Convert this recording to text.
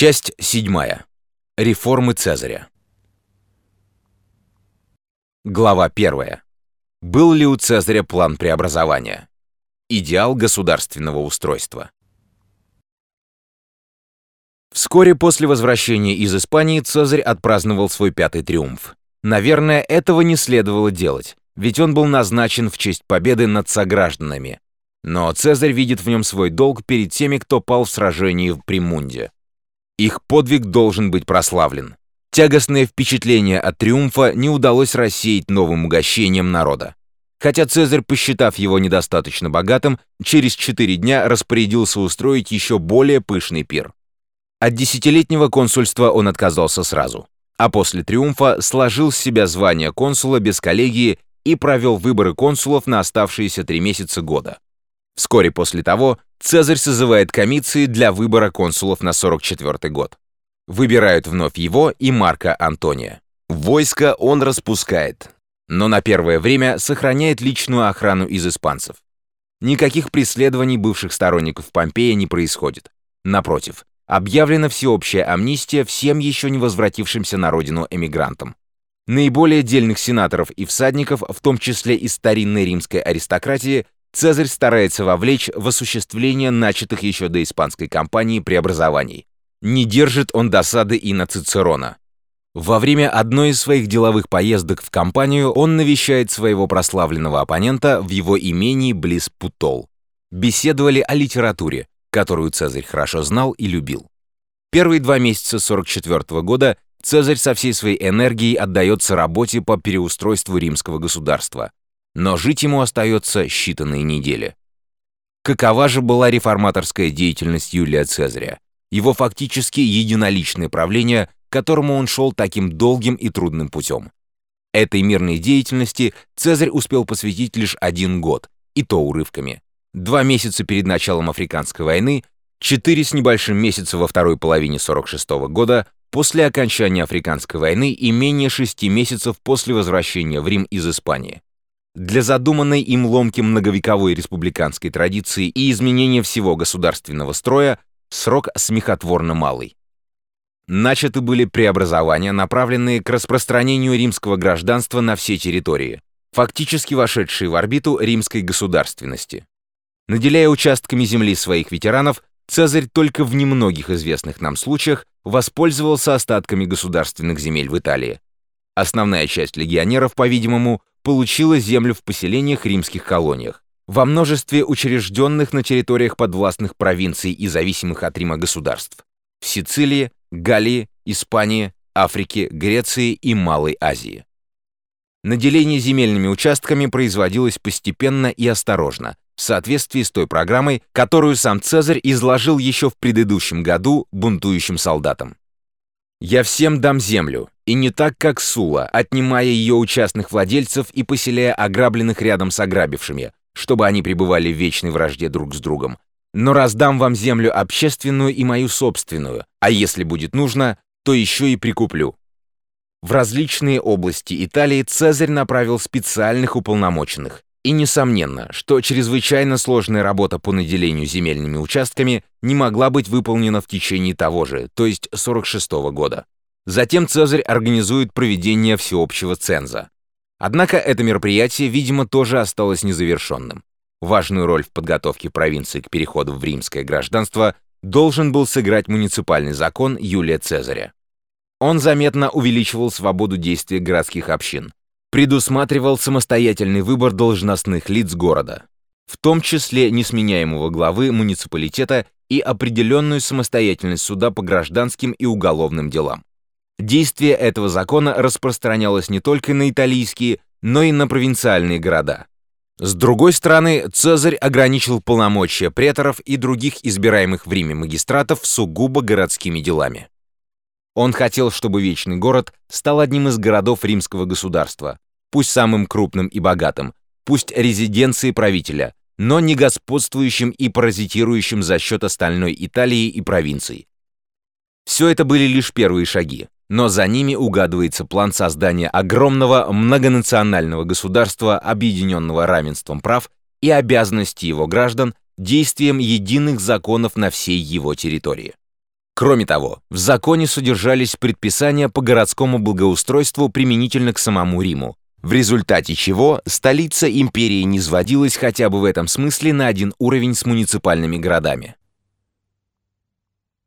Часть седьмая. Реформы Цезаря. Глава первая. Был ли у Цезаря план преобразования? Идеал государственного устройства. Вскоре после возвращения из Испании Цезарь отпраздновал свой пятый триумф. Наверное, этого не следовало делать, ведь он был назначен в честь победы над согражданами. Но Цезарь видит в нем свой долг перед теми, кто пал в сражении в Примунде. Их подвиг должен быть прославлен. Тягостное впечатление от триумфа не удалось рассеять новым угощением народа. Хотя Цезарь, посчитав его недостаточно богатым, через четыре дня распорядился устроить еще более пышный пир. От десятилетнего консульства он отказался сразу, а после триумфа сложил с себя звание консула без коллегии и провел выборы консулов на оставшиеся три месяца года. Вскоре после того Цезарь созывает комиссии для выбора консулов на 44 год. Выбирают вновь его и Марка Антония. Войско он распускает, но на первое время сохраняет личную охрану из испанцев. Никаких преследований бывших сторонников Помпея не происходит. Напротив, объявлена всеобщая амнистия всем еще не возвратившимся на родину эмигрантам. Наиболее дельных сенаторов и всадников, в том числе из старинной римской аристократии, Цезарь старается вовлечь в осуществление начатых еще до испанской кампании преобразований. Не держит он досады и на Цицерона. Во время одной из своих деловых поездок в компанию он навещает своего прославленного оппонента в его имении близ Путол. Беседовали о литературе, которую Цезарь хорошо знал и любил. Первые два месяца 44 -го года Цезарь со всей своей энергией отдается работе по переустройству римского государства, но жить ему остается считанные недели. Какова же была реформаторская деятельность Юлия Цезаря? Его фактически единоличное правление, к которому он шел таким долгим и трудным путем. Этой мирной деятельности Цезарь успел посвятить лишь один год, и то урывками два месяца перед началом Африканской войны, четыре с небольшим месяца во второй половине 46 -го года, после окончания Африканской войны и менее шести месяцев после возвращения в Рим из Испании. Для задуманной им ломки многовековой республиканской традиции и изменения всего государственного строя срок смехотворно малый. Начаты были преобразования, направленные к распространению римского гражданства на все территории, фактически вошедшие в орбиту римской государственности. Наделяя участками земли своих ветеранов, Цезарь только в немногих известных нам случаях воспользовался остатками государственных земель в Италии. Основная часть легионеров, по-видимому, получила землю в поселениях римских колониях, во множестве учрежденных на территориях подвластных провинций и зависимых от Рима государств в Сицилии, Галлии, Испании, Африке, Греции и Малой Азии. Наделение земельными участками производилось постепенно и осторожно, в соответствии с той программой, которую сам Цезарь изложил еще в предыдущем году бунтующим солдатам. «Я всем дам землю, и не так, как Сула, отнимая ее у частных владельцев и поселяя ограбленных рядом с ограбившими, чтобы они пребывали в вечной вражде друг с другом. Но раздам вам землю общественную и мою собственную, а если будет нужно, то еще и прикуплю». В различные области Италии Цезарь направил специальных уполномоченных, и несомненно, что чрезвычайно сложная работа по наделению земельными участками не могла быть выполнена в течение того же, то есть 46 -го года. Затем Цезарь организует проведение всеобщего ценза. Однако это мероприятие, видимо, тоже осталось незавершенным. Важную роль в подготовке провинции к переходу в римское гражданство должен был сыграть муниципальный закон Юлия Цезаря. Он заметно увеличивал свободу действия городских общин, предусматривал самостоятельный выбор должностных лиц города, в том числе несменяемого главы муниципалитета и определенную самостоятельность суда по гражданским и уголовным делам. Действие этого закона распространялось не только на итальянские, но и на провинциальные города. С другой стороны, Цезарь ограничил полномочия преторов и других избираемых в Риме магистратов сугубо городскими делами. Он хотел, чтобы Вечный город стал одним из городов римского государства, пусть самым крупным и богатым, пусть резиденцией правителя, но не господствующим и паразитирующим за счет остальной Италии и провинций. Все это были лишь первые шаги, но за ними угадывается план создания огромного многонационального государства, объединенного равенством прав и обязанностей его граждан, действием единых законов на всей его территории. Кроме того, в законе содержались предписания по городскому благоустройству применительно к самому Риму, в результате чего столица империи не сводилась хотя бы в этом смысле на один уровень с муниципальными городами.